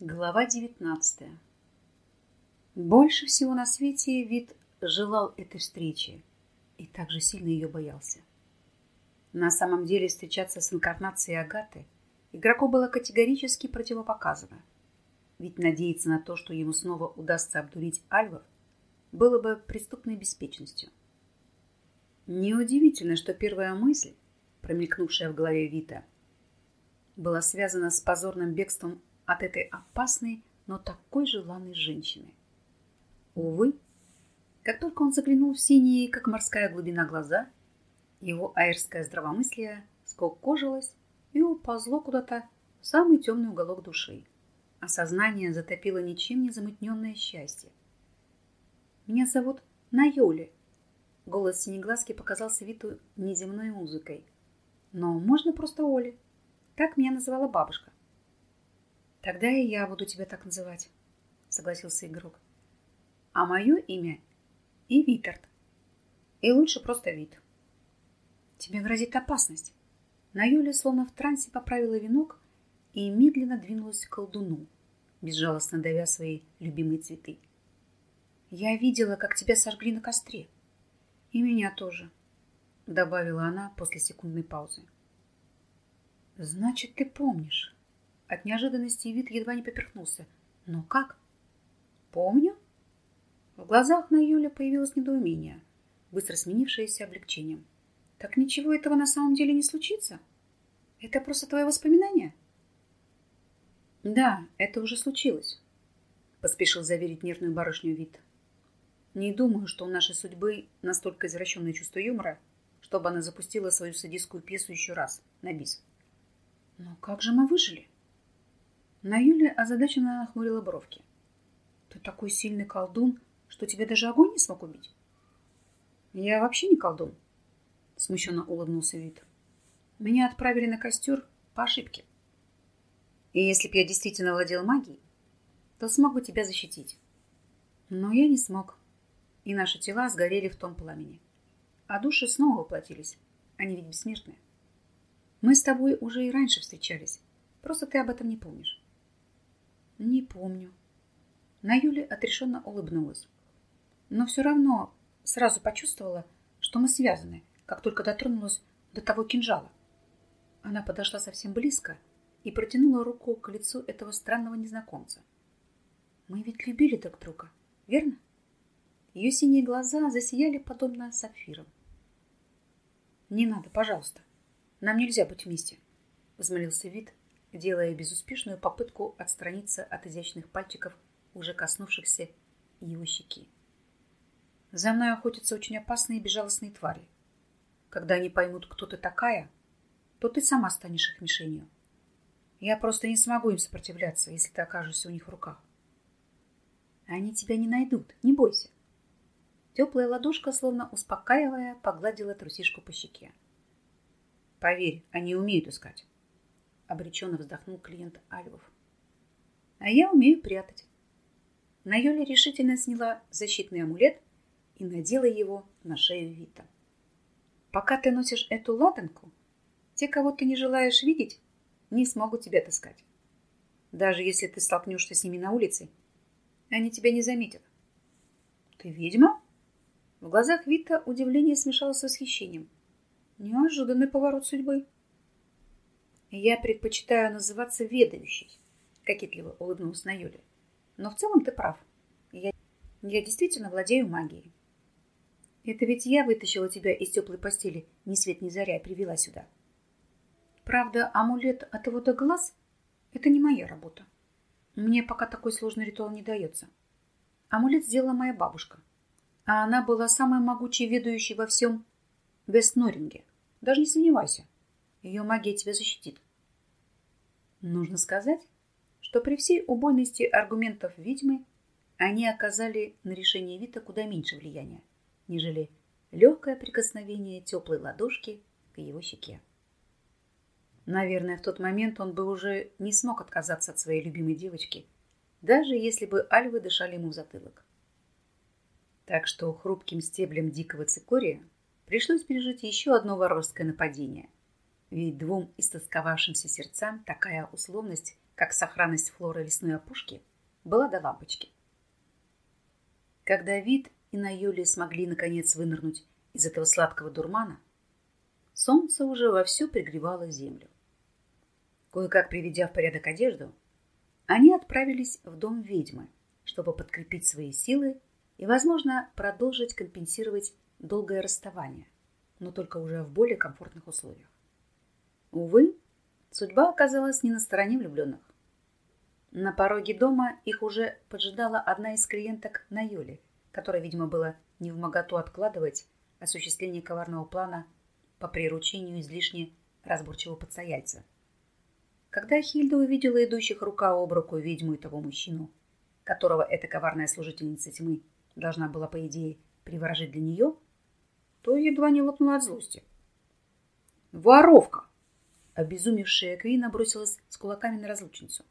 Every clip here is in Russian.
Глава девятнадцатая. Больше всего на свете вид желал этой встречи и также сильно ее боялся. На самом деле встречаться с инкарнацией Агаты игроку было категорически противопоказано, ведь надеяться на то, что ему снова удастся обдурить альвов, было бы преступной беспечностью. Неудивительно, что первая мысль, промелькнувшая в голове Вита, была связана с позорным бегством от этой опасной, но такой желанной женщины. Увы, как только он заглянул в синие, как морская глубина глаза, его аэрское здравомыслие сколкожилось и уползло куда-то в самый темный уголок души. А сознание затопило ничем не замутненное счастье. «Меня зовут Найоли», Голос Синеглазки показался Виту неземной музыкой. Но можно просто Оли. Так меня называла бабушка. Тогда и я буду тебя так называть, согласился игрок. А мое имя и Витард. И лучше просто Вит. Тебе грозит опасность. На Юле словно в трансе поправила венок и медленно двинулась к колдуну, безжалостно давя свои любимые цветы. Я видела, как тебя сожгли на костре. И меня тоже, добавила она после секундной паузы. Значит, ты помнишь. От неожиданности вид едва не поперхнулся. Но как? Помню. В глазах на Юля появилось недоумение, быстро сменившееся облегчением. Так ничего этого на самом деле не случится? Это просто твои воспоминания? Да, это уже случилось, поспешил заверить нервную барышню вид. Не думаю, что у нашей судьбы настолько извращенное чувство юмора, чтобы она запустила свою садистскую пьесу еще раз, на бис. Но как же мы выжили? На Юле озадаченно нахмурила бровки. Ты такой сильный колдун, что тебя даже огонь не смог убить? Я вообще не колдун, смущенно улыбнулся вид. Меня отправили на костер по ошибке. И если б я действительно владел магией, то смог бы тебя защитить. Но я не смог и наши тела сгорели в том пламени. А души снова воплотились. Они ведь бессмертные. Мы с тобой уже и раньше встречались. Просто ты об этом не помнишь. Не помню. На Юле отрешенно улыбнулась. Но все равно сразу почувствовала, что мы связаны, как только дотронулась до того кинжала. Она подошла совсем близко и протянула руку к лицу этого странного незнакомца. Мы ведь любили друг друга, верно? Ее синие глаза засияли подобно сапфирам. «Не надо, пожалуйста. Нам нельзя быть вместе», — взмолился вид, делая безуспешную попытку отстраниться от изящных пальчиков, уже коснувшихся его щеки. «За мной охотятся очень опасные и безжалостные твари. Когда они поймут, кто ты такая, то ты сама станешь их мишенью. Я просто не смогу им сопротивляться, если ты окажешься у них в руках. Они тебя не найдут, не бойся. Теплая ладошка, словно успокаивая, погладила трусишку по щеке. «Поверь, они умеют искать», — обреченно вздохнул клиент Альвов. «А я умею прятать». Найоля решительно сняла защитный амулет и надела его на шею Вита. «Пока ты носишь эту ладанку, те, кого ты не желаешь видеть, не смогут тебя таскать. Даже если ты столкнешься с ними на улице, они тебя не заметят». «Ты ведьма?» В глазах Вита удивление смешалось с восхищением. Неожиданный поворот судьбы. Я предпочитаю называться ведающей, кокетливо улыбнулась на Юле. Но в целом ты прав. Я, я действительно владею магией. Это ведь я вытащила тебя из теплой постели ни свет ни заря привела сюда. Правда, амулет от его до глаз – это не моя работа. Мне пока такой сложный ритуал не дается. Амулет сделала моя бабушка – а она была самой могучей ведущей во всем Вестноринге. Даже не сомневайся, ее магия тебя защитит. Нужно сказать, что при всей убойности аргументов ведьмы они оказали на решение Вита куда меньше влияния, нежели легкое прикосновение теплой ладошки к его щеке. Наверное, в тот момент он бы уже не смог отказаться от своей любимой девочки, даже если бы альвы дышали ему в затылок. Так что хрупким стеблем дикого цикория пришлось пережить еще одно воровское нападение. Ведь двум истосковавшимся сердцам такая условность как сохранность флоры лесной опушки была до лампочки. Когда вид и на Юле смогли наконец вынырнуть из этого сладкого дурмана, солнце уже вовсю пригревало землю. Кое-как приведя в порядок одежду, они отправились в дом ведьмы, чтобы подкрепить свои силы и, возможно, продолжить компенсировать долгое расставание, но только уже в более комфортных условиях. Увы, судьба оказалась не на стороне влюбленных. На пороге дома их уже поджидала одна из клиенток на Юле, которая, видимо, была не в моготу откладывать осуществление коварного плана по приручению излишне разборчивого подстояльца. Когда Хильда увидела идущих рука об руку ведьму и того мужчину, которого эта коварная служительница тьмы должна была, по идее, приворожить для нее, то едва не лопнула от злости. «Воровка!» Обезумевшая Квина бросилась с кулаками на разлучницу.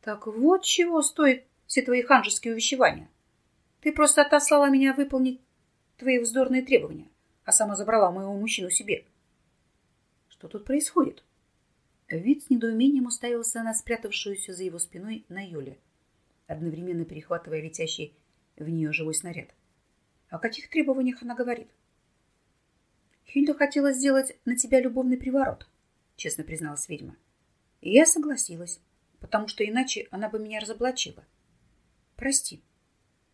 «Так вот чего стоят все твои ханжеские увещевания. Ты просто отослала меня выполнить твои вздорные требования, а сама забрала моего мужчину себе. Что тут происходит?» Вид с недоумением уставился на спрятавшуюся за его спиной на Юле, одновременно перехватывая летящий в нее живой снаряд. О каких требованиях она говорит? Хильда хотела сделать на тебя любовный приворот, честно призналась ведьма. И я согласилась, потому что иначе она бы меня разоблачила. Прости.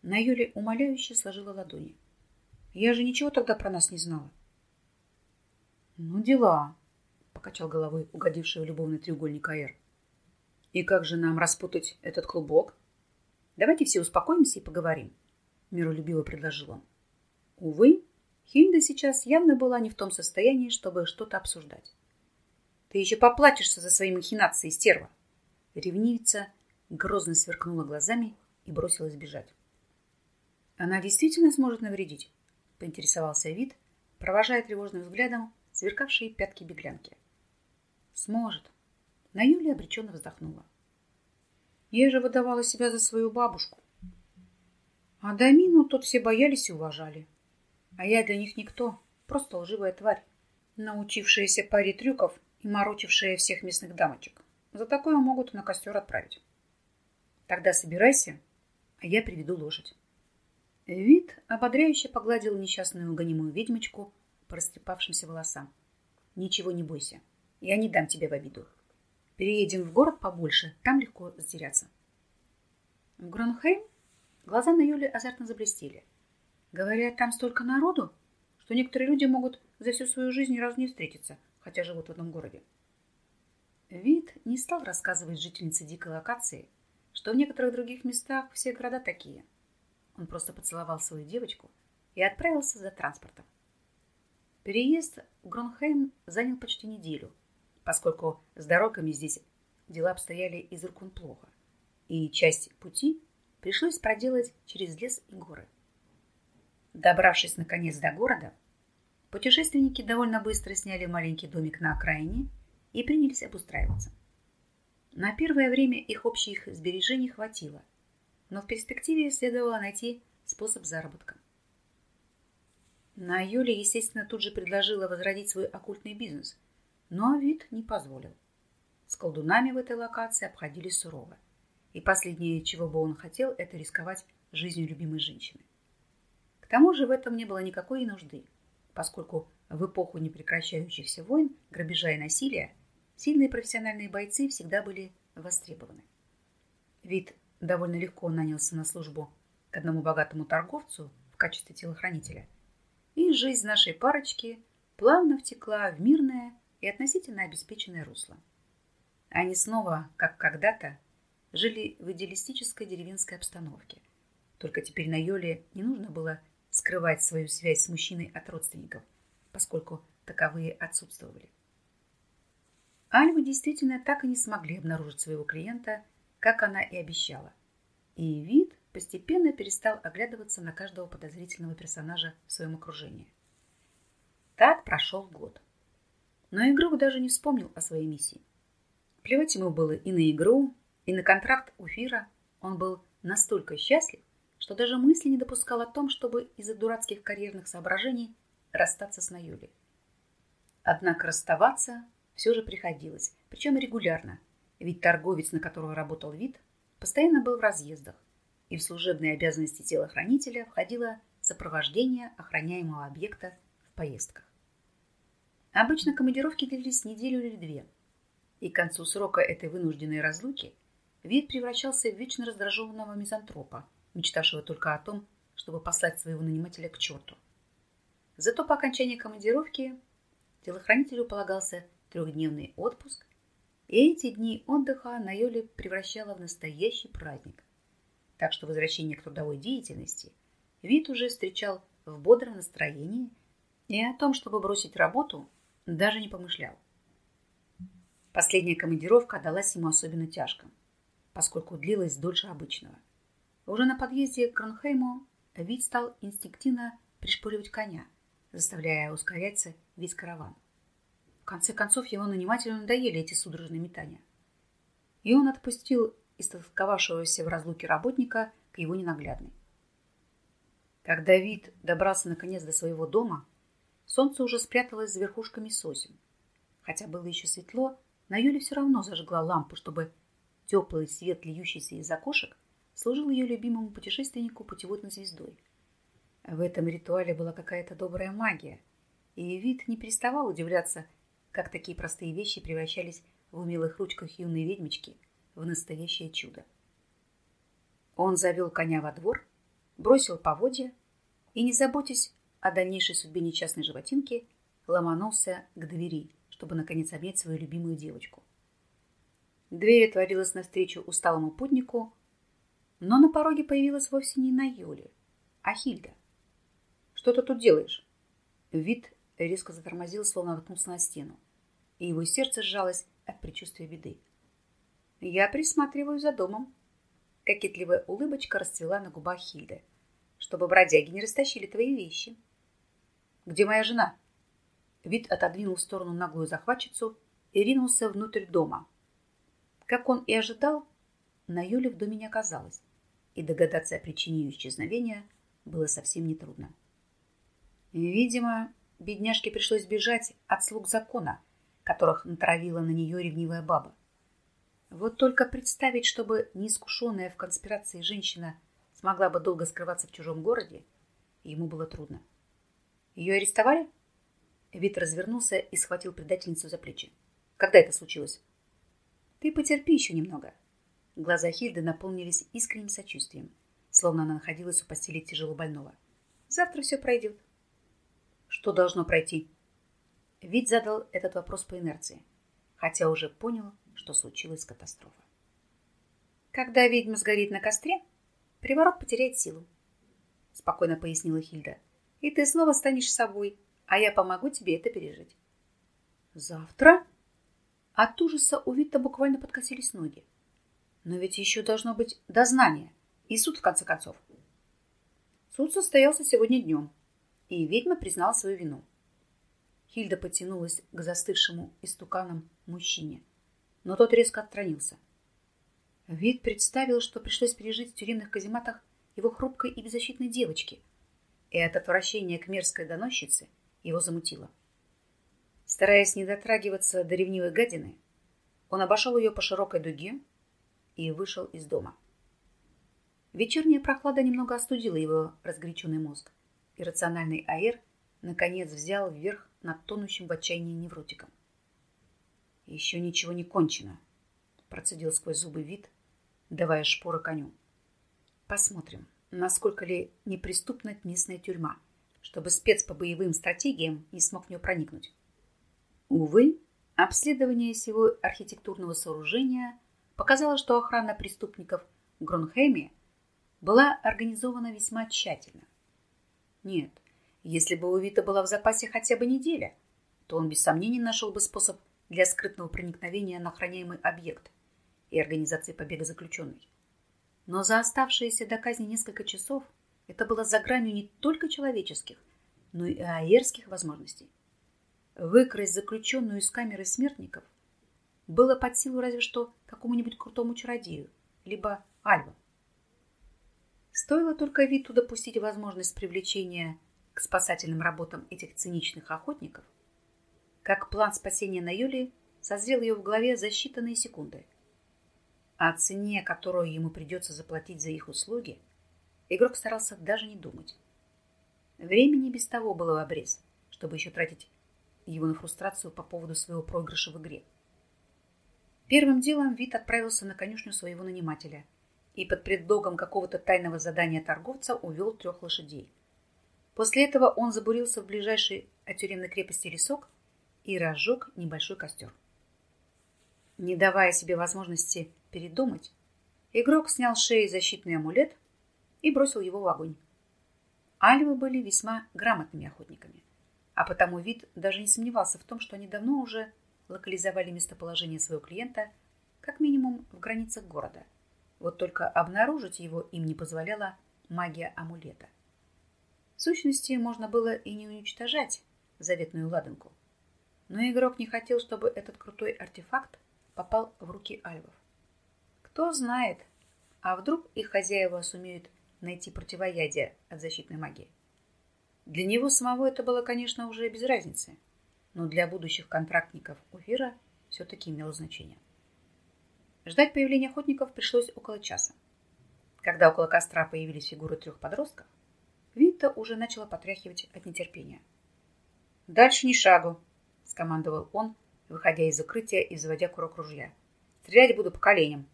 На Юле умоляюще сложила ладони. Я же ничего тогда про нас не знала. Ну, дела, покачал головой угодивший в любовный треугольник Аэр. И как же нам распутать этот клубок? Давайте все успокоимся и поговорим, миролюбиво предложил он. Увы, Хильда сейчас явно была не в том состоянии, чтобы что-то обсуждать. Ты еще поплатишься за свои махинации, стерва. Ревнивица грозно сверкнула глазами и бросилась бежать. Она действительно сможет навредить? Поинтересовался вид, провожая тревожным взглядом сверкавшие пятки беглянки. Сможет. На Юлия обреченно вздохнула. Я же выдавала себя за свою бабушку. А Дамину тут все боялись и уважали. А я для них никто, просто лживая тварь, научившаяся паре трюков морочившая всех местных дамочек. За такое могут на костер отправить. Тогда собирайся, а я приведу лошадь. Вид ободряюще погладил несчастную гонимую ведьмочку по растрепавшимся волосам. Ничего не бойся, я не дам тебе в обиду. Переедем в город побольше, там легко затеряться. В Гронхейм глаза на Юле азартно заблестели. Говорят, там столько народу, что некоторые люди могут за всю свою жизнь ни разу не встретиться, хотя живут в одном городе. Вид не стал рассказывать жительнице дикой локации, что в некоторых других местах все города такие. Он просто поцеловал свою девочку и отправился за транспортом. Переезд в Гронхейм занял почти неделю, поскольку с дорогами здесь дела обстояли из рук вон плохо, и часть пути пришлось проделать через лес и горы. Добравшись наконец до города, путешественники довольно быстро сняли маленький домик на окраине и принялись обустраиваться. На первое время их общих сбережений хватило, но в перспективе следовало найти способ заработка. На Юле, естественно, тут же предложила возродить свой оккультный бизнес, но вид не позволил. С колдунами в этой локации обходились сурово, и последнее, чего бы он хотел, это рисковать жизнью любимой женщины. К тому же в этом не было никакой нужды, поскольку в эпоху непрекращающихся войн, грабежа и насилия сильные профессиональные бойцы всегда были востребованы. Вид довольно легко нанялся на службу к одному богатому торговцу в качестве телохранителя, и жизнь нашей парочки плавно втекла в мирное и относительно обеспеченное русло. Они снова, как когда-то, жили в идеалистической деревенской обстановке. Только теперь на Йоле не нужно было скрывать свою связь с мужчиной от родственников, поскольку таковые отсутствовали. Альвы действительно так и не смогли обнаружить своего клиента, как она и обещала. И вид постепенно перестал оглядываться на каждого подозрительного персонажа в своем окружении. Так прошел год. Но игрок даже не вспомнил о своей миссии. Плевать ему было и на игру, и на контракт у Фира. Он был настолько счастлив, что даже мысли не допускал о том, чтобы из-за дурацких карьерных соображений расстаться с Наюлей. Однако расставаться все же приходилось, причем регулярно, Ведь торговец, на которого работал вид, постоянно был в разъездах, и в служебные обязанности телохранителя входило сопровождение охраняемого объекта в поездках. Обычно командировки длились неделю или две, и к концу срока этой вынужденной разлуки вид превращался в вечно раздраженного мизантропа, мечтавшего только о том, чтобы послать своего нанимателя к черту. Зато по окончании командировки телохранителю полагался трехдневный отпуск, и эти дни отдыха на Йоле превращало в настоящий праздник. Так что возвращение к трудовой деятельности вид уже встречал в бодром настроении и о том, чтобы бросить работу, даже не помышлял. Последняя командировка далась ему особенно тяжко, поскольку длилась дольше обычного. Уже на подъезде к Кронхейму вид стал инстинктивно пришпоривать коня, заставляя ускоряться весь караван. В конце концов, его нанимателю надоели эти судорожные метания. И он отпустил истолковавшегося в разлуке работника к его ненаглядной. Когда вид добрался наконец до своего дома, солнце уже спряталось за верхушками сосен. Хотя было еще светло, на Юле все равно зажгла лампу, чтобы теплый свет, льющийся из окошек, служил ее любимому путешественнику путеводной звездой. В этом ритуале была какая-то добрая магия, и вид не переставал удивляться, как такие простые вещи превращались в умелых ручках юной ведьмочки в настоящее чудо. Он завел коня во двор, бросил поводья и, не заботясь о дальнейшей судьбе несчастной животинки, ломанулся к двери, чтобы наконец обнять свою любимую девочку. Дверь отворилась навстречу усталому путнику, но на пороге появилась вовсе не Найоли, а Хильда. «Что ты тут делаешь?» Вид резко затормозил, словно наткнулся на стену, и его сердце сжалось от предчувствия беды. «Я присматриваю за домом». Кокетливая улыбочка расцвела на губах Хильды, чтобы бродяги не растащили твои вещи. «Где моя жена?» Вид отодвинул в сторону наглую захватчицу и ринулся внутрь дома. Как он и ожидал, на Юле в доме не оказалось и догадаться о причине ее исчезновения было совсем нетрудно. Видимо, бедняжке пришлось бежать от слуг закона, которых натравила на нее ревнивая баба. Вот только представить, чтобы неискушенная в конспирации женщина смогла бы долго скрываться в чужом городе, ему было трудно. Ее арестовали? Вит развернулся и схватил предательницу за плечи. Когда это случилось? Ты потерпи еще немного. Глаза Хильды наполнились искренним сочувствием, словно она находилась у постели тяжело больного. Завтра все пройдет. Что должно пройти? Вид задал этот вопрос по инерции, хотя уже понял, что случилась катастрофа. Когда ведьма сгорит на костре, приворот потеряет силу, спокойно пояснила Хильда. И ты снова станешь собой, а я помогу тебе это пережить. Завтра? От ужаса у Вита буквально подкосились ноги. Но ведь еще должно быть дознание и суд, в конце концов. Суд состоялся сегодня днем, и ведьма признала свою вину. Хильда потянулась к застывшему истуканом мужчине, но тот резко отстранился. Вид представил, что пришлось пережить в тюремных казематах его хрупкой и беззащитной девочки, и от отвращения к мерзкой доносчице его замутило. Стараясь не дотрагиваться до ревнивой гадины, он обошел ее по широкой дуге и вышел из дома. Вечерняя прохлада немного остудила его разгоряченный мозг, и рациональный Аэр наконец взял вверх над тонущим в отчаянии невротиком. «Еще ничего не кончено», — процедил сквозь зубы вид, давая шпоры коню. «Посмотрим, насколько ли неприступна местная тюрьма, чтобы спец по боевым стратегиям не смог в нее проникнуть». Увы, обследование всего архитектурного сооружения показало, что охрана преступников в Гронхейме была организована весьма тщательно. Нет, если бы у Вита была в запасе хотя бы неделя, то он без сомнений нашел бы способ для скрытного проникновения на охраняемый объект и организации побега заключенной. Но за оставшиеся до казни несколько часов это было за гранью не только человеческих, но и аэрских возможностей. Выкрасть заключенную из камеры смертников было под силу разве что какому-нибудь крутому чародею, либо альвам. Стоило только Виту допустить возможность привлечения к спасательным работам этих циничных охотников, как план спасения на Юлии созрел ее в голове за считанные секунды, О цене, которую ему придется заплатить за их услуги, игрок старался даже не думать. Времени без того было в обрез, чтобы еще тратить его на фрустрацию по поводу своего проигрыша в игре. Первым делом Вит отправился на конюшню своего нанимателя и под предлогом какого-то тайного задания торговца увел трех лошадей. После этого он забурился в ближайший от тюремной крепости лесок и разжег небольшой костер. Не давая себе возможности передумать, игрок снял с шеи защитный амулет и бросил его в огонь. Альвы были весьма грамотными охотниками, а потому вид даже не сомневался в том, что они давно уже локализовали местоположение своего клиента как минимум в границах города. Вот только обнаружить его им не позволяла магия амулета. В сущности, можно было и не уничтожать заветную ладанку. Но игрок не хотел, чтобы этот крутой артефакт попал в руки альвов. Кто знает, а вдруг их хозяева сумеют найти противоядие от защитной магии. Для него самого это было, конечно, уже без разницы, но для будущих контрактников Уфира все-таки имело значение. Ждать появления охотников пришлось около часа. Когда около костра появились фигуры трех подростков, Вита уже начала потряхивать от нетерпения. «Дальше ни шагу», — скомандовал он, выходя из укрытия и заводя курок ружья. «Стрелять буду по коленям».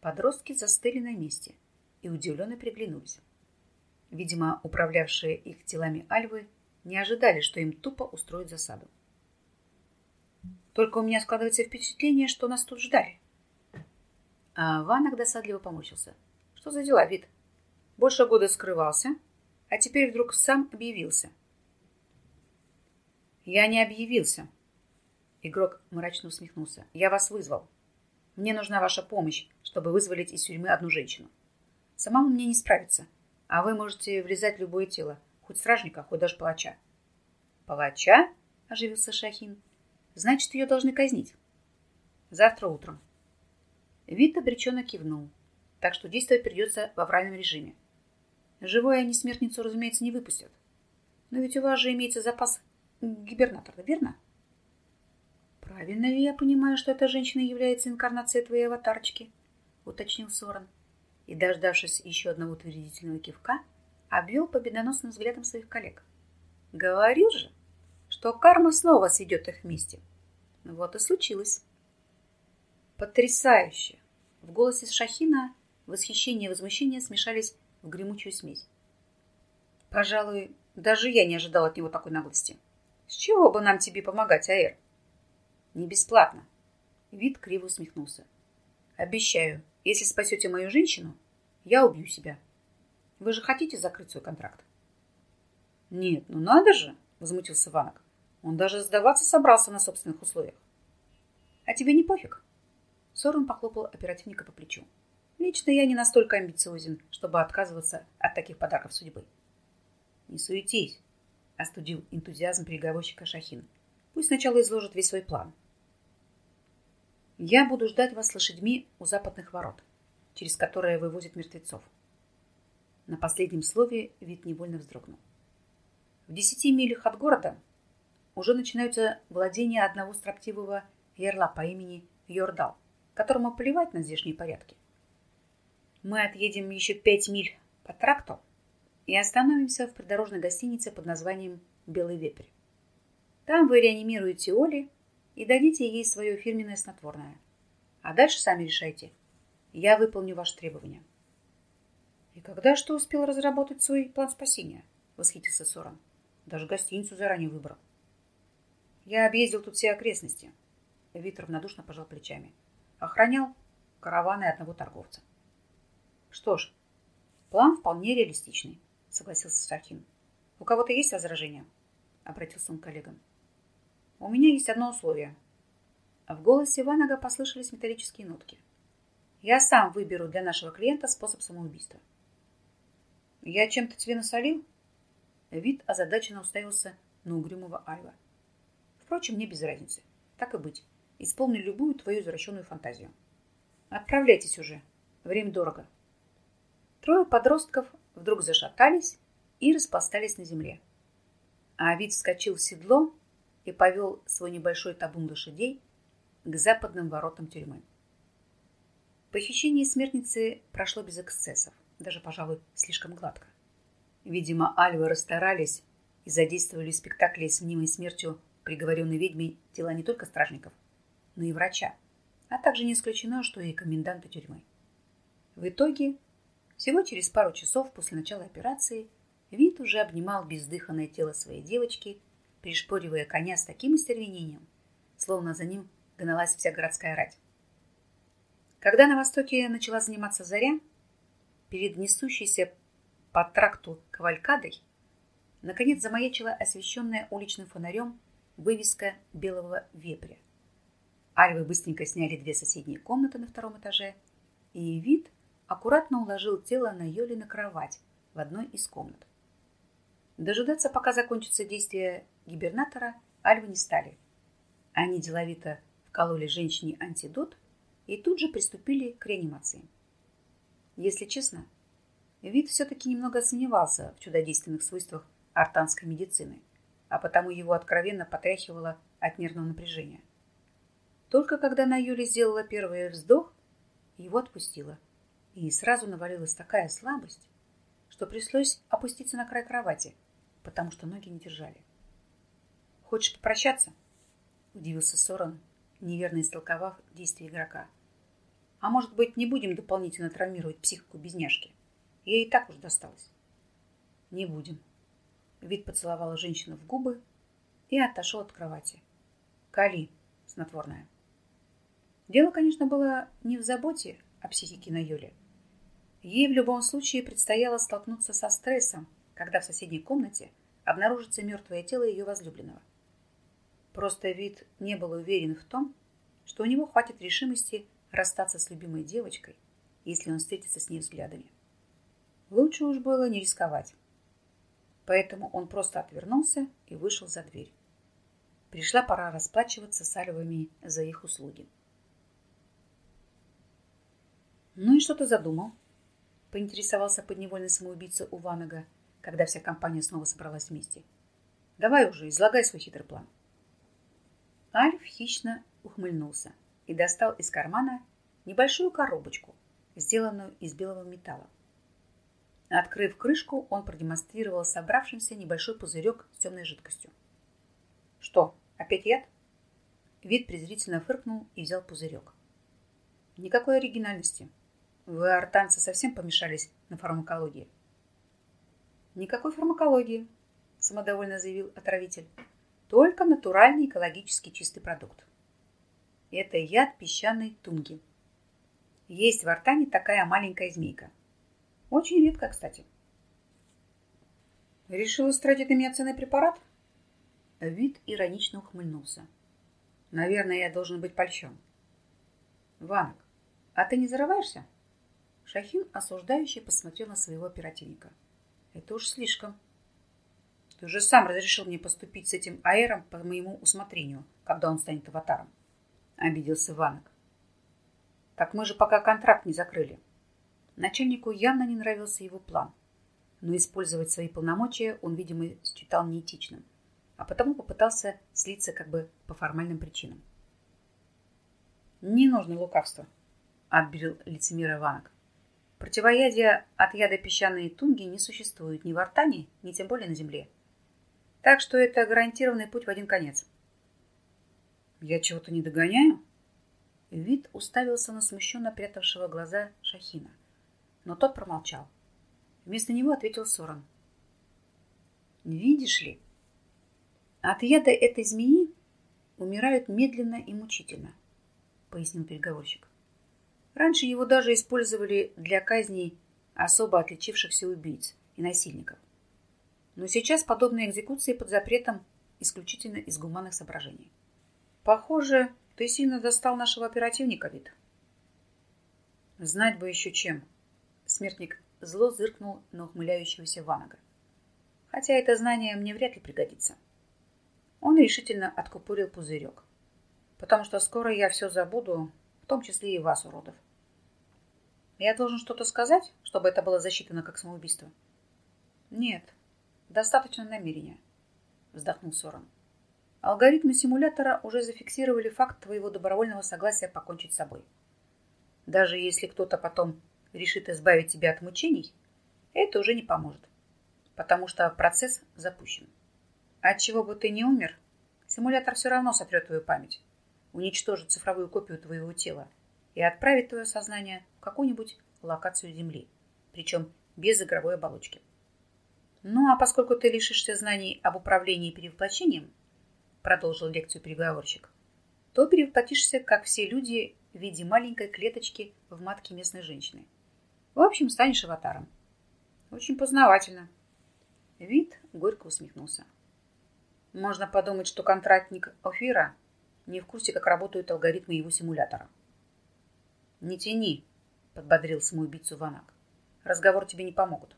Подростки застыли на месте и удивленно приглянулись. Видимо, управлявшие их телами альвы не ожидали, что им тупо устроят засаду. Только у меня складывается впечатление, что нас тут ждали. А Ванок досадливо помочился. Что за дела, вид? Больше года скрывался, а теперь вдруг сам объявился. Я не объявился. Игрок мрачно усмехнулся. Я вас вызвал. Мне нужна ваша помощь, чтобы вызволить из тюрьмы одну женщину. Самому мне не справиться. А вы можете влезать любое тело, хоть стражника, хоть даже палача. Палача? Оживился Шахин. Значит, ее должны казнить. Завтра утром. Вид обреченно кивнул, так что действовать придется в авральном режиме. Живой они смертницу, разумеется, не выпустят. Но ведь у вас же имеется запас гибернатора, верно? Правильно ли я понимаю, что эта женщина является инкарнацией твоей аватарочки? Уточнил Соран и, дождавшись еще одного утвердительного кивка, обвел победоносным взглядом своих коллег. Говорил же, что карма снова сведет их вместе. Вот и случилось. Потрясающе! В голосе Шахина восхищение и возмущение смешались в гремучую смесь. Пожалуй, даже я не ожидал от него такой наглости. С чего бы нам тебе помогать, Аэр? Не бесплатно. Вид криво усмехнулся. Обещаю, если спасете мою женщину, я убью себя. Вы же хотите закрыть свой контракт? Нет, ну надо же, возмутился Ванок. Он даже сдаваться собрался на собственных условиях. А тебе не пофиг? Сорон похлопал оперативника по плечу. Лично я не настолько амбициозен, чтобы отказываться от таких подарков судьбы. Не суетись, остудил энтузиазм переговорщика Шахин. Пусть сначала изложит весь свой план. Я буду ждать вас с лошадьми у западных ворот, через которые вывозят мертвецов. На последнем слове вид невольно вздрогнул. В десяти милях от города уже начинаются владения одного строптивого ярла по имени Йордал, которому плевать на здешние порядки. Мы отъедем еще пять миль по тракту и остановимся в придорожной гостинице под названием «Белый вепрь». Там вы реанимируете Оли и дадите ей свое фирменное снотворное. А дальше сами решайте. Я выполню ваши требования. И когда что успел разработать свой план спасения? Восхитился Соран. Даже гостиницу заранее выбрал. Я объездил тут все окрестности. Вит равнодушно пожал плечами. Охранял караваны одного торговца. Что ж, план вполне реалистичный, согласился Шахин. У кого-то есть возражения? Обратился он к коллегам. У меня есть одно условие. В голосе Ванага послышались металлические нотки. Я сам выберу для нашего клиента способ самоубийства. Я чем-то тебе насолил? Вид озадаченно уставился на угрюмого Айва. Впрочем, мне без разницы. Так и быть. Исполню любую твою извращенную фантазию. Отправляйтесь уже. Время дорого. Трое подростков вдруг зашатались и распластались на земле. А вид вскочил в седло и повел свой небольшой табун лошадей к западным воротам тюрьмы. Похищение смертницы прошло без эксцессов, даже, пожалуй, слишком гладко. Видимо, Альвы расстарались и задействовали в спектакле с мнимой смертью приговоренной ведьмой тела не только стражников, но и врача, а также не исключено, что и коменданта тюрьмы. В итоге, всего через пару часов после начала операции, Вит уже обнимал бездыханное тело своей девочки, пришпоривая коня с таким остервенением, словно за ним гналась вся городская рать. Когда на востоке начала заниматься заря, перед несущейся по тракту кавалькадой, наконец замаячила освещенная уличным фонарем вывеска белого вепря. Альвы быстренько сняли две соседние комнаты на втором этаже, и вид аккуратно уложил тело на Йоли на кровать в одной из комнат. Дожидаться, пока закончится действие гибернатора, Альвы не стали. Они деловито вкололи женщине антидот и тут же приступили к реанимации. Если честно, вид все-таки немного сомневался в чудодейственных свойствах артанской медицины, а потому его откровенно потряхивало от нервного напряжения. Только когда на Юле сделала первый вздох, его отпустила. И сразу навалилась такая слабость, что пришлось опуститься на край кровати, потому что ноги не держали. «Хочешь попрощаться?» – удивился Сорон, неверно истолковав действия игрока. «А может быть, не будем дополнительно травмировать психику безняшки? Ей и так уж досталось». «Не будем». Вид поцеловала женщину в губы и отошел от кровати. «Кали, снотворная». Дело, конечно, было не в заботе о психике на Юле. Ей в любом случае предстояло столкнуться со стрессом, когда в соседней комнате обнаружится мертвое тело ее возлюбленного. Просто вид не был уверен в том, что у него хватит решимости расстаться с любимой девочкой, если он встретится с ней взглядами. Лучше уж было не рисковать. Поэтому он просто отвернулся и вышел за дверь. Пришла пора расплачиваться с альвами за их услуги. «Ну и что ты задумал?» — поинтересовался подневольный самоубийца у Ванага, когда вся компания снова собралась вместе. «Давай уже, излагай свой хитрый план». Альф хищно ухмыльнулся и достал из кармана небольшую коробочку, сделанную из белого металла. Открыв крышку, он продемонстрировал собравшимся небольшой пузырек с темной жидкостью. «Что, опять яд?» Вид презрительно фыркнул и взял пузырек. «Никакой оригинальности», вы, артанцы, совсем помешались на фармакологии. Никакой фармакологии, самодовольно заявил отравитель. Только натуральный экологически чистый продукт. Это яд песчаной тунги. Есть в артане такая маленькая змейка. Очень редко, кстати. Решил истратить на меня ценный препарат? Вид иронично ухмыльнулся. Наверное, я должен быть польщен. Ванок, а ты не зарываешься? Шахин осуждающе посмотрел на своего оперативника. Это уж слишком. Ты же сам разрешил мне поступить с этим аэром по моему усмотрению, когда он станет аватаром. Обиделся Ванок. Так мы же пока контракт не закрыли. Начальнику явно не нравился его план, но использовать свои полномочия он, видимо, считал неэтичным, а потому попытался слиться как бы по формальным причинам. «Не нужно лукавство», — отберил лицемер Иванок. Противоядия от яда песчаной тунги не существует ни в Артане, ни тем более на Земле. Так что это гарантированный путь в один конец. Я чего-то не догоняю? Вид уставился на смущенно прятавшего глаза Шахина. Но тот промолчал. Вместо него ответил Соран. Видишь ли, от яда этой змеи умирают медленно и мучительно, пояснил переговорщик. Раньше его даже использовали для казней особо отличившихся убийц и насильников. Но сейчас подобные экзекуции под запретом исключительно из гуманных соображений. Похоже, ты сильно достал нашего оперативника, Вит. Знать бы еще чем. Смертник зло зыркнул на ухмыляющегося Ванага. Хотя это знание мне вряд ли пригодится. Он решительно откупорил пузырек. Потому что скоро я все забуду том числе и вас, уродов. Я должен что-то сказать, чтобы это было засчитано как самоубийство? Нет, достаточно намерения, вздохнул Соран. Алгоритмы симулятора уже зафиксировали факт твоего добровольного согласия покончить с собой. Даже если кто-то потом решит избавить тебя от мучений, это уже не поможет, потому что процесс запущен. От чего бы ты не умер, симулятор все равно сотрет твою память, уничтожит цифровую копию твоего тела и отправит твое сознание в какую-нибудь локацию Земли, причем без игровой оболочки. Ну а поскольку ты лишишься знаний об управлении перевоплощением, продолжил лекцию переговорщик, то перевоплотишься, как все люди, в виде маленькой клеточки в матке местной женщины. В общем, станешь аватаром. Очень познавательно. Вид горько усмехнулся. Можно подумать, что контрактник Офира не в курсе, как работают алгоритмы его симулятора. «Не тяни», — подбодрил самоубийцу Ванак. «Разговор тебе не помогут».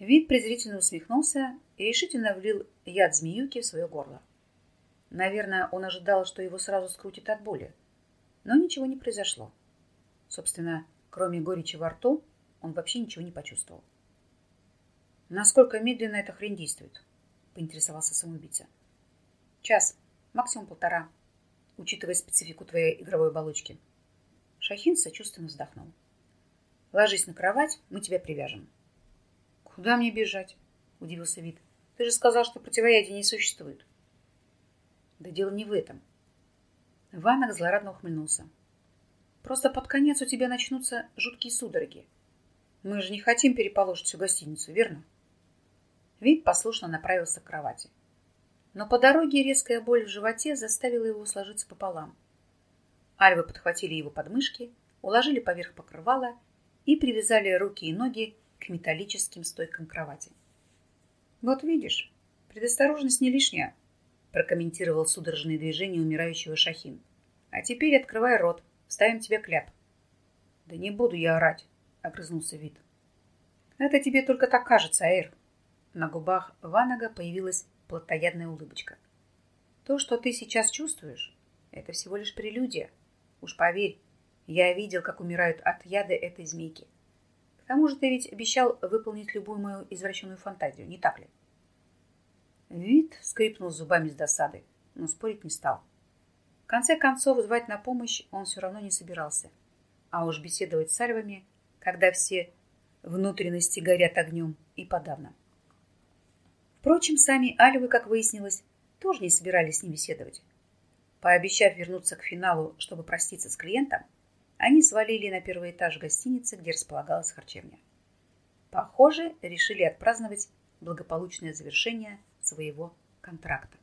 Вид презрительно усмехнулся и решительно влил яд змеюки в свое горло. Наверное, он ожидал, что его сразу скрутит от боли. Но ничего не произошло. Собственно, кроме горечи во рту, он вообще ничего не почувствовал. «Насколько медленно эта хрень действует?» — поинтересовался самоубийца. «Час, максимум полтора, учитывая специфику твоей игровой оболочки». Шахин сочувственно вздохнул. «Ложись на кровать, мы тебя привяжем». «Куда мне бежать?» — удивился Вид. «Ты же сказал, что противоядия не существует». «Да дело не в этом». Ванок злорадно ухмыльнулся. «Просто под конец у тебя начнутся жуткие судороги. Мы же не хотим переположить всю гостиницу, верно?» Вид послушно направился к кровати. Но по дороге резкая боль в животе заставила его сложиться пополам. Альвы подхватили его подмышки, уложили поверх покрывала и привязали руки и ноги к металлическим стойкам кровати. «Вот видишь, предосторожность не лишняя», прокомментировал судорожные движения умирающего Шахин. «А теперь открывай рот, вставим тебе кляп». «Да не буду я орать», — огрызнулся вид. «Это тебе только так кажется, Эйр». На губах Ванага появилась плотоядная улыбочка. «То, что ты сейчас чувствуешь, это всего лишь прелюдия. Уж поверь, я видел, как умирают от яда этой змейки. Тому же ты ведь обещал выполнить любую мою извращенную фантазию, не так ли?» Вид скрипнул зубами с досады, но спорить не стал. В конце концов, звать на помощь он все равно не собирался. А уж беседовать с альвами, когда все внутренности горят огнем, и подавно. Впрочем, сами альвы, как выяснилось, тоже не собирались с ним беседовать. Пообещав вернуться к финалу, чтобы проститься с клиентом, они свалили на первый этаж гостиницы, где располагалась харчевня. Похоже, решили отпраздновать благополучное завершение своего контракта.